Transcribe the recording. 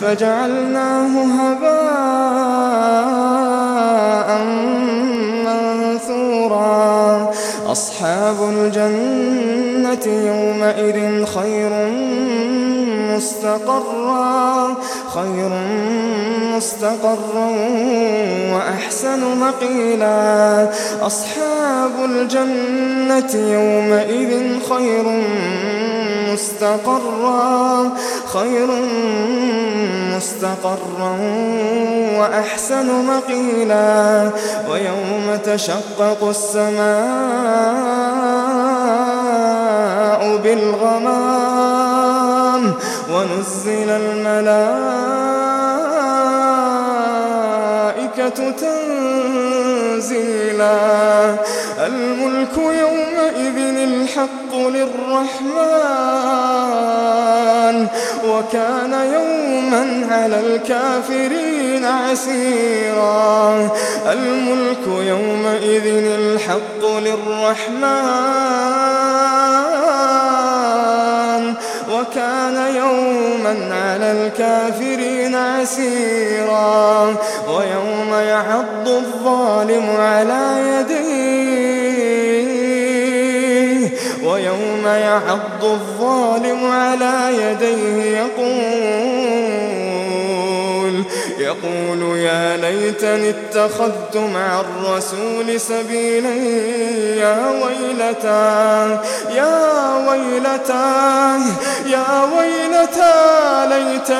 فجعلناه هباء أصحاب الجنة يومئذ خير مستقرا خير مستقرا وأحسن مقيلا. أصحاب الجنة يومئذ خير مستقرا خير مستقرا وأحسن مقيلا. ويوم تشقق السماء بالغمام ونزل الملائكة تنزيلا. الملك يومئذ الحق للرحمن وكان يوما على الكافرين عسيرا. الملك يومئذ الحق للرحمن وكان يوما على الكافرين عسيرا. ويوم يعض الظالم على يديه ويوم يعض الظالم على يديه يقول يقول يا ليتني اتخذت مع الرسول سبيلا يا ويلتى يا ويلتى يا ويلتى ليتني